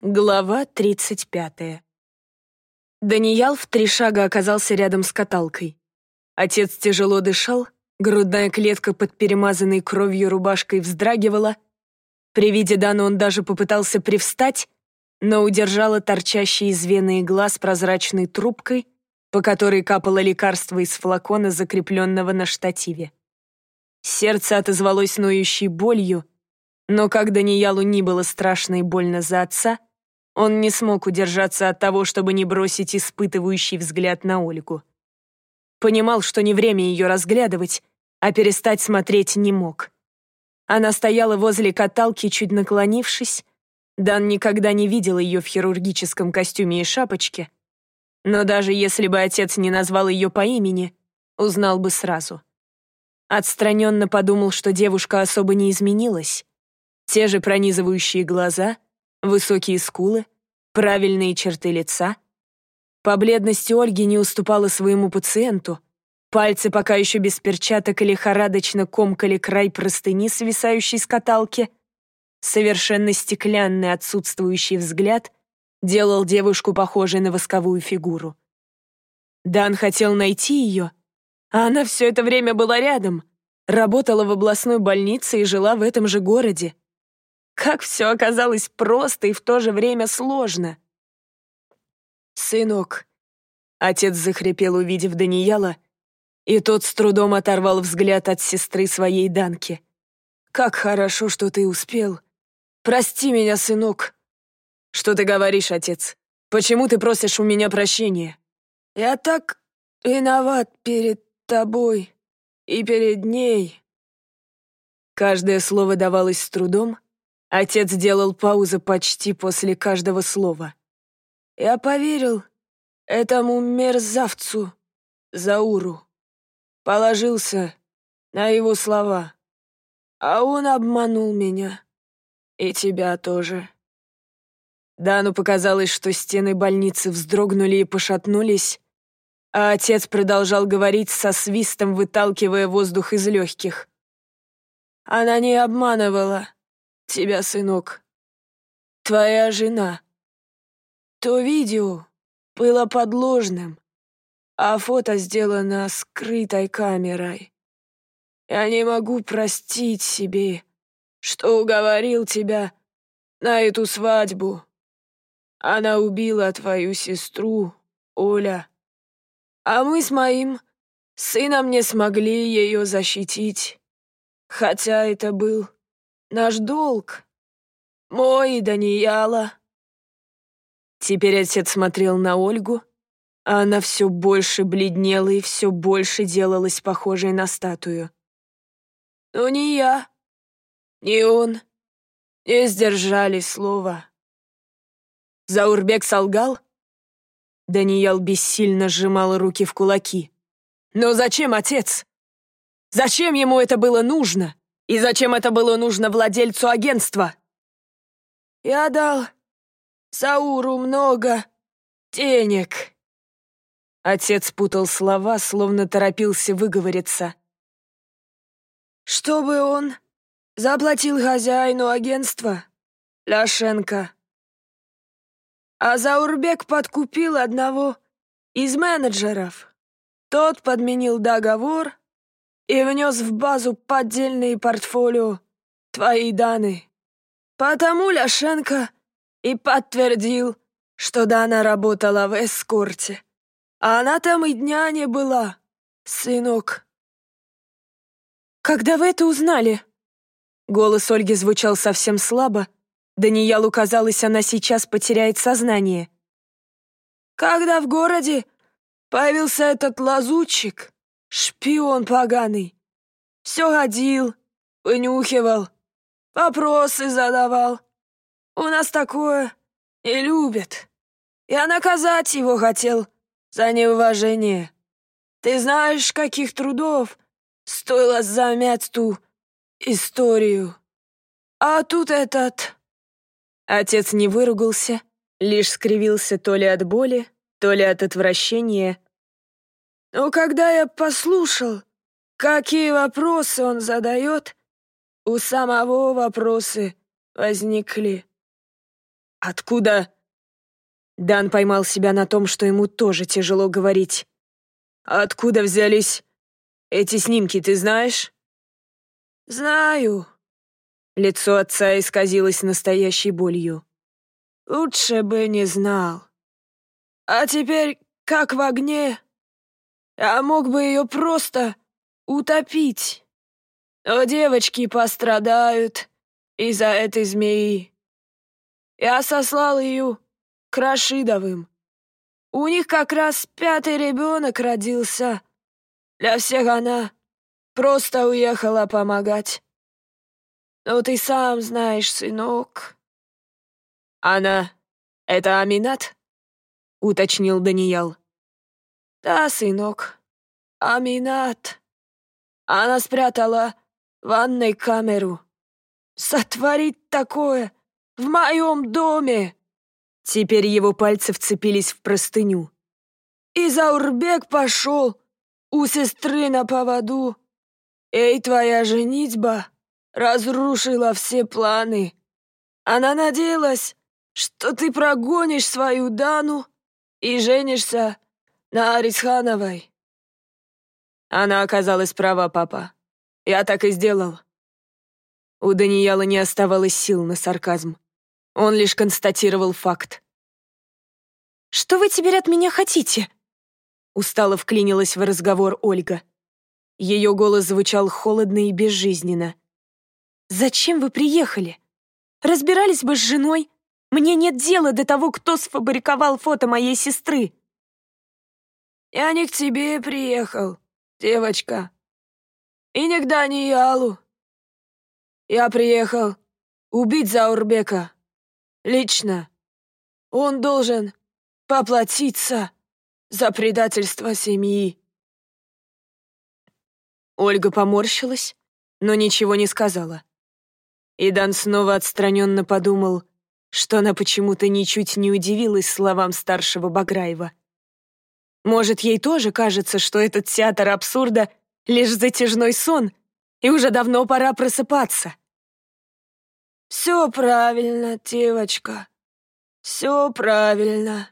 Глава 35. Даниял в три шага оказался рядом с каталкой. Отец тяжело дышал, грудная клетка под перемазанной кровью рубашкой вздрагивала. При виде Дана он даже попытался привстать, но удержала торчащий из вены игла с прозрачной трубкой, по которой капало лекарство из флакона, закрепленного на штативе. Сердце отозвалось ноющей болью, но как Даниялу ни было страшно и больно за отца, он не смог удержаться от того, чтобы не бросить испытывающий взгляд на Ольгу. Понимал, что не время ее разглядывать, а перестать смотреть не мог. Она стояла возле каталки, чуть наклонившись. Дан никогда не видел ее в хирургическом костюме и шапочке. Но даже если бы отец не назвал ее по имени, узнал бы сразу. Отстраненно подумал, что девушка особо не изменилась. Те же пронизывающие глаза — Высокие скулы, правильные черты лица. По бледности Ольги не уступала своему пациенту. Пальцы пока еще без перчаток и лихорадочно комкали край простыни, свисающей с каталки. Совершенно стеклянный отсутствующий взгляд делал девушку похожей на восковую фигуру. Дан хотел найти ее, а она все это время была рядом, работала в областной больнице и жила в этом же городе. Как все оказалось просто и в то же время сложно. «Сынок», — отец захрипел, увидев Даниэла, и тот с трудом оторвал взгляд от сестры своей Данки. «Как хорошо, что ты успел. Прости меня, сынок». «Что ты говоришь, отец? Почему ты просишь у меня прощения?» «Я так виноват перед тобой и перед ней». Каждое слово давалось с трудом, Отец делал паузы почти после каждого слова. «Я поверил этому мерзавцу, Зауру. Положился на его слова. А он обманул меня. И тебя тоже». Дану показалось, что стены больницы вздрогнули и пошатнулись, а отец продолжал говорить со свистом, выталкивая воздух из легких. «Она не обманывала тебя, сынок. Твоя жена. То видео было подложным, а фото сделано скрытой камерой. Я не могу простить себе, что уговорил тебя на эту свадьбу. Она убила твою сестру, Оля. А мы с моим сыном не смогли ее защитить, хотя это был Наш долг. Мой и Данияла». Теперь отец смотрел на Ольгу, а она все больше бледнела и все больше делалась похожей на статую. Но ни я, ни он не сдержали слова. Заурбек солгал? Даниял бессильно сжимал руки в кулаки. «Но зачем, отец? Зачем ему это было нужно?» И зачем это было нужно владельцу агентства? Я дал Сауру много денег. Отец путал слова, словно торопился выговориться. Чтобы он заплатил хозяину агентства, Ляшенко. А Заурбек подкупил одного из менеджеров. Тот подменил договор, и внес в базу поддельные портфолио твои данные. Потому Ляшенко и подтвердил, что Дана работала в эскорте. А она там и дня не была, сынок. «Когда вы это узнали?» Голос Ольги звучал совсем слабо. Даниялу казалось, она сейчас потеряет сознание. «Когда в городе появился этот лазутчик, Шпион поганый. Все ходил, вынюхивал, вопросы задавал. У нас такое не любят. Я наказать его хотел за неуважение. Ты знаешь, каких трудов стоило замять ту историю. А тут этот...» Отец не выругался, лишь скривился то ли от боли, то ли от отвращения, но когда я послушал, какие вопросы он задает, у самого вопросы возникли. Откуда?» Дан поймал себя на том, что ему тоже тяжело говорить. «Откуда взялись эти снимки, ты знаешь?» «Знаю». Лицо отца исказилось настоящей болью. «Лучше бы не знал. А теперь, как в огне, я мог бы ее просто утопить. Но девочки пострадают из-за этой змеи. Я сослал ее к Рашидовым. У них как раз пятый ребенок родился. Для всех она просто уехала помогать. Ну, ты сам знаешь, сынок. Она — это Аминат? — уточнил Даниял. Да, сынок, Аминат. Она спрятала в ванной камеру. Сотворить такое в моем доме. Теперь его пальцы вцепились в простыню. И Заурбек пошел у сестры на поводу. Эй, твоя женитьба разрушила все планы. Она надеялась, что ты прогонишь свою Дану и женишься на Арисхановой. Она оказалась права, папа. Я так и сделал. У Даниэла не оставалось сил на сарказм. Он лишь констатировал факт. «Что вы теперь от меня хотите?» Устало вклинилась в разговор Ольга. Ее голос звучал холодно и безжизненно. «Зачем вы приехали? Разбирались бы с женой? Мне нет дела до того, кто сфабриковал фото моей сестры». «Я не к тебе приехал, девочка. И не к Даниялу. Я приехал убить Заурбека. Лично. Он должен поплатиться за предательство семьи». Ольга поморщилась, но ничего не сказала. Идан снова отстраненно подумал, что она почему-то ничуть не удивилась словам старшего Баграева. Может, ей тоже кажется, что этот театр абсурда — лишь затяжной сон, и уже давно пора просыпаться. «Все правильно, девочка, все правильно»,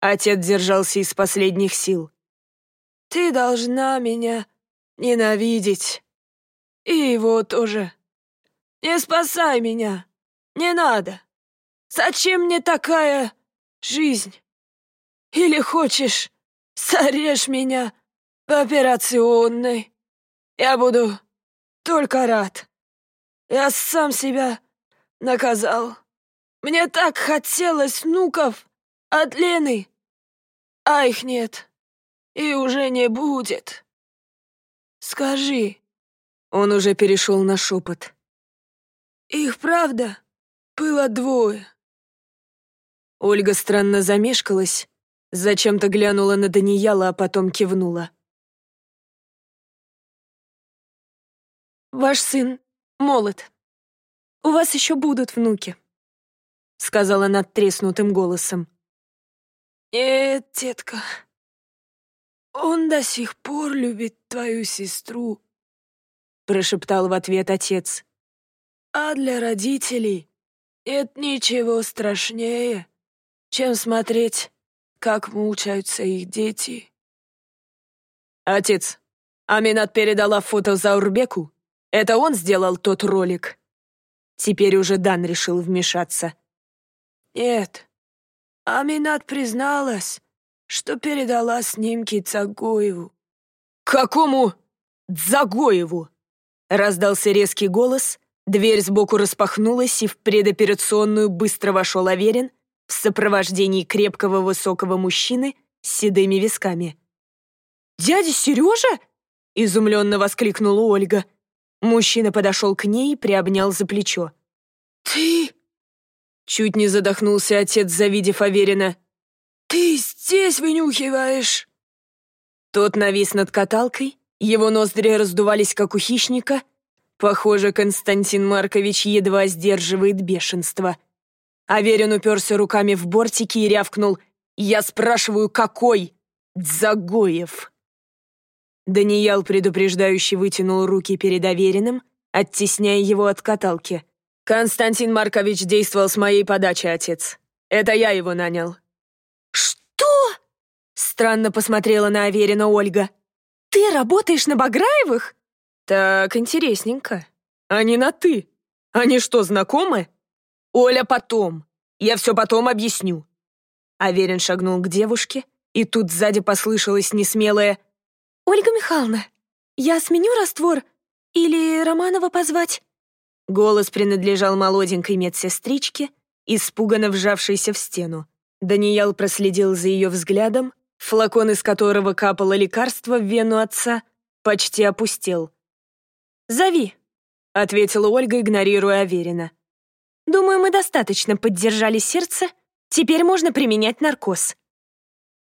Отец держался из последних сил. «Ты должна меня ненавидеть. И его тоже. Не спасай меня. Не надо. Зачем мне такая жизнь? Или хочешь, сорежь меня в операционной? Я буду только рад. Я сам себя наказал. Мне так хотелось внуков от Лены а их нет. И уже не будет. Скажи. Он уже перешел на шепот. Их правда было двое. Ольга странно замешкалась, зачем-то глянула на Данияла, а потом кивнула. «Ваш сын молод. У вас еще будут внуки», — сказала надтреснутым голосом. «Нет, детка, он до сих пор любит твою сестру», — прошептал в ответ отец. «А для родителей нет ничего страшнее, чем смотреть, как мучаются их дети». «Отец, Аминат передала фото Заурбеку? Это он сделал тот ролик?» Теперь уже Дан решил вмешаться. «Нет, Аминат призналась, что передала снимки Цагоеву. «Какому Дзагоеву?» Раздался резкий голос, дверь сбоку распахнулась, и в предоперационную быстро вошел Аверин в сопровождении крепкого высокого мужчины с седыми висками. «Дядя Сережа?» — изумленно воскликнула Ольга. Мужчина подошел к ней и приобнял за плечо. «Ты...» Чуть не задохнулся отец, завидев Аверина. «Ты здесь вынюхиваешь?» Тот навис над каталкой, его ноздри раздувались, как у хищника. Похоже, Константин Маркович едва сдерживает бешенство. Аверин уперся руками в бортики и рявкнул «Я спрашиваю, какой? Дзагоев!» Даниял предупреждающе вытянул руки перед Авериным, оттесняя его от каталки. Константин Маркович действовал с моей подачи, отец. Это я его нанял. Что? Странно посмотрела на Аверина Ольга. Ты работаешь на Баграевых? Так интересненько. Они на «ты». Они что, знакомы? Оля, потом. Я все потом объясню. Аверин шагнул к девушке, и тут сзади послышалось несмелое «Ольга Михайловна, я сменю раствор или Романова позвать?» Голос принадлежал молоденькой медсестричке, испуганно вжавшейся в стену. Даниял проследил за ее взглядом, флакон из которого капало лекарство в вену отца, почти опустел. «Зови», — ответила Ольга, игнорируя Аверина. «Думаю, мы достаточно поддержали сердце. Теперь можно применять наркоз».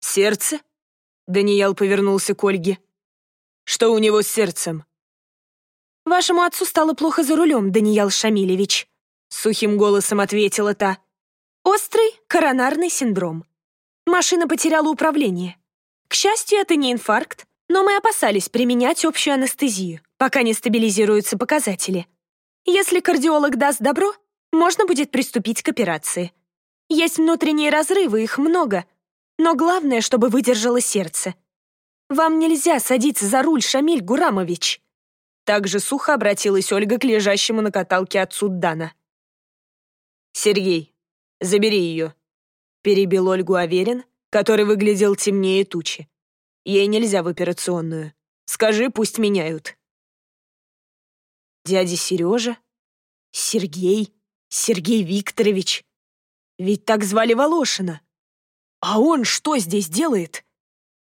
«Сердце?» — Даниял повернулся к Ольге. «Что у него с сердцем?» «Вашему отцу стало плохо за рулем, Даниял Шамилевич», — сухим голосом ответила та. «Острый коронарный синдром. Машина потеряла управление. К счастью, это не инфаркт, но мы опасались применять общую анестезию, пока не стабилизируются показатели. Если кардиолог даст добро, можно будет приступить к операции. Есть внутренние разрывы, их много, но главное, чтобы выдержало сердце. Вам нельзя садиться за руль, Шамиль Гурамович. Также сухо обратилась Ольга к лежащему на каталке отцу Дана. «Сергей, забери ее», — перебил Ольгу Аверин, который выглядел темнее тучи. «Ей нельзя в операционную. Скажи, пусть меняют». Дядя Сережа? Сергей? Сергей Викторович? Ведь так звали Волошина. А он что здесь делает?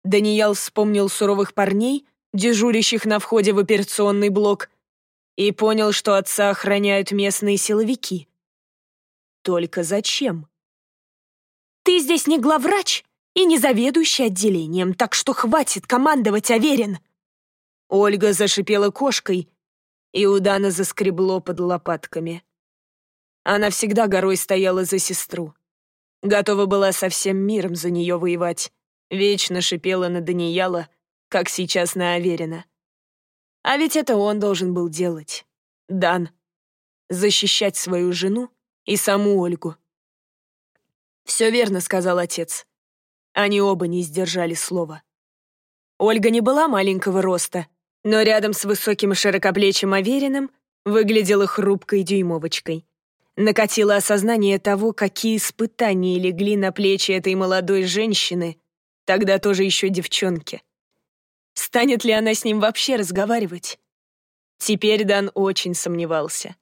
Даниял вспомнил суровых парней, дежурящих на входе в операционный блок, и понял, что отца охраняют местные силовики. Только зачем? «Ты здесь не главврач и не заведующий отделением, так что хватит командовать, Аверин!» Ольга зашипела кошкой, и у Дана заскребло под лопатками. Она всегда горой стояла за сестру. Готова была со всем миром за нее воевать. Вечно шипела на Данияла, как сейчас на Аверина. А ведь это он должен был делать. Дан. Защищать свою жену и саму Ольгу. «Все верно», — сказал отец. Они оба не сдержали слова. Ольга не была маленького роста, но рядом с высоким широкоплечим Авериным выглядела хрупкой дюймовочкой. Накатило осознание того, какие испытания легли на плечи этой молодой женщины, тогда тоже еще девчонки. Станет ли она с ним вообще разговаривать? Теперь Дан очень сомневался.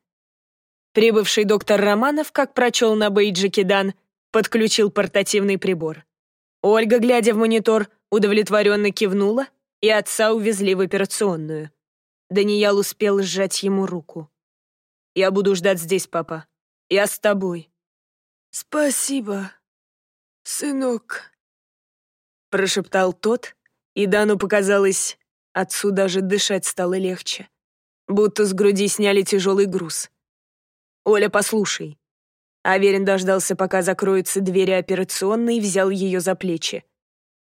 Прибывший доктор Романов, как прочел на бейджике Дан, подключил портативный прибор. Ольга, глядя в монитор, удовлетворенно кивнула, и отца увезли в операционную. Даниял успел сжать ему руку. «Я буду ждать здесь, папа. Я с тобой». «Спасибо, сынок», — прошептал тот, и Дану показалось, отцу даже дышать стало легче. Будто с груди сняли тяжелый груз. «Оля, послушай». Аверин дождался, пока закроются двери операционной, и взял ее за плечи.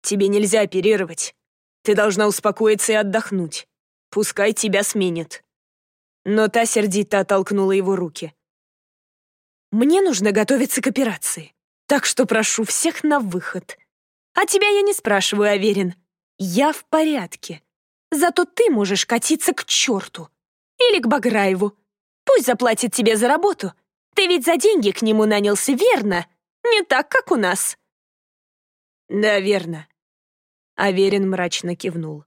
«Тебе нельзя оперировать. Ты должна успокоиться и отдохнуть. Пускай тебя сменят». Но та сердито оттолкнула его руки. «Мне нужно готовиться к операции, так что прошу всех на выход. А тебя я не спрашиваю, Аверин. Я в порядке. Зато ты можешь катиться к черту. Или к Баграеву. Пусть заплатит тебе за работу. Ты ведь за деньги к нему нанялся, верно? Не так, как у нас. Да, верно. Аверин мрачно кивнул.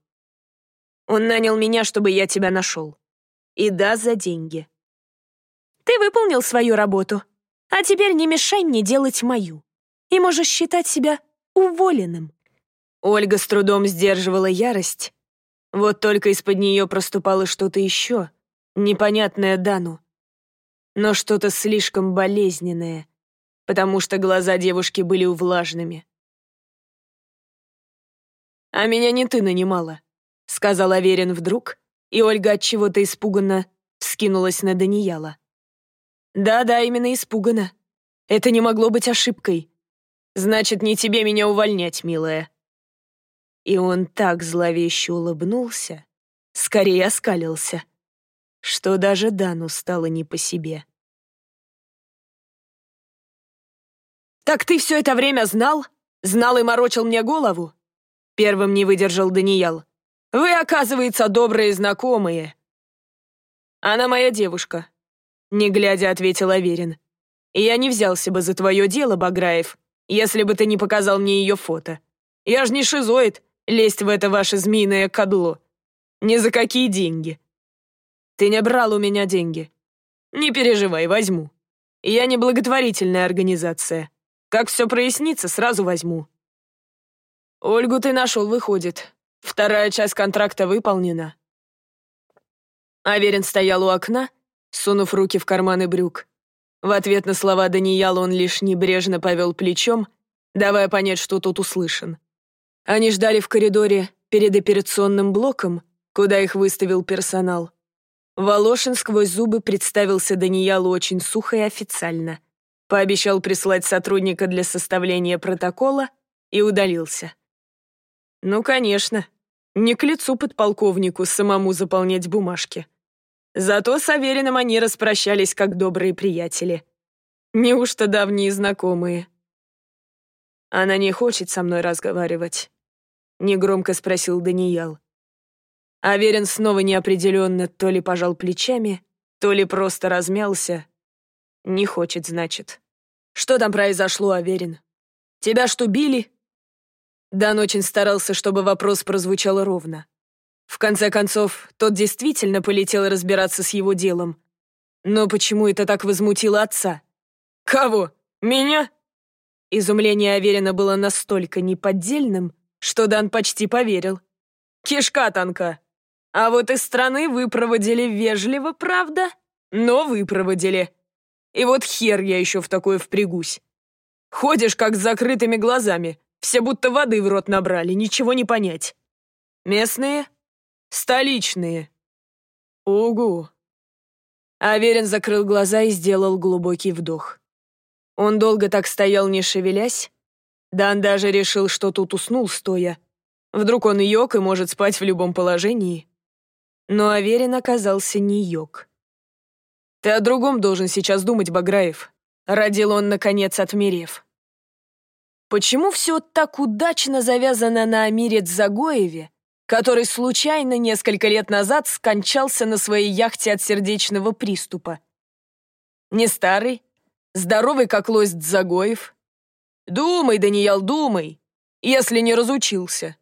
Он нанял меня, чтобы я тебя нашел. И да, за деньги. Ты выполнил свою работу. А теперь не мешай мне делать мою. И можешь считать себя уволенным. Ольга с трудом сдерживала ярость. Вот только из-под нее проступало что-то еще, непонятное Дану. Но что-то слишком болезненное, потому что глаза девушки были увлажными. «А меня не ты нанимала», — сказал Аверин вдруг, и Ольга от чего-то испуганно вскинулась на Данияла. Да-да, именно испугана. Это не могло быть ошибкой. Значит, не тебе меня увольнять, милая. И он так зловеще улыбнулся, скорее оскалился, что даже Дану стало не по себе. «Так ты все это время знал? Знал и морочил мне голову?» Первым не выдержал Даниял. «Вы, оказывается, добрые знакомые». «Она моя девушка», не глядя ответил Аверин. «И я не взялся бы за твое дело, Баграев, если бы ты не показал мне ее фото. Я ж не шизоид, лезть в это ваше змеиное кадло. Ни за какие деньги. Ты не брал у меня деньги. Не переживай, возьму. Я не благотворительная организация. Как все прояснится, сразу возьму. Ольгу ты нашел, выходит. Вторая часть контракта выполнена. Аверин стоял у окна, сунув руки в карманы брюк. В ответ на слова Данияла он лишь небрежно повел плечом, давая понять, что тут услышан. Они ждали в коридоре перед операционным блоком, куда их выставил персонал. Волошин сквозь зубы представился Даниялу очень сухо и официально. Пообещал прислать сотрудника для составления протокола и удалился. Ну, конечно, не к лицу подполковнику самому заполнять бумажки. Зато с Авериным они распрощались как добрые приятели. Неужто давние знакомые? Она не хочет со мной разговаривать. Негромко спросил Даниял. Аверин снова неопределенно то ли пожал плечами, то ли просто размялся. Не хочет, значит. Что там произошло, Аверин? Тебя что, били? Дан очень старался, чтобы вопрос прозвучал ровно. В конце концов, тот действительно полетел разбираться с его делом. Но почему это так возмутило отца? «Кого? Меня?» Изумление Аверина было настолько неподдельным, что Дан почти поверил. «Кишка танка. А вот из страны выпроводили вежливо, правда? Но выпроводили. И вот хер я еще в такое впрягусь. Ходишь как с закрытыми глазами, все будто воды в рот набрали, ничего не понять. Местные?» Столичные. Угу. Аверин закрыл глаза и сделал глубокий вдох. Он долго так стоял, не шевелясь. Дан даже решил, что тут уснул стоя. Вдруг он йог и может спать в любом положении. Но Аверин оказался не йог. «Ты о другом должен сейчас думать, Баграев», — родил он, наконец, отмерев. «Почему все так удачно завязано на Амире Дзагоеве, который случайно несколько лет назад скончался на своей яхте от сердечного приступа. Не старый, здоровый как лось Дзагоев. Думай, Даниэл, думай, если не разучился.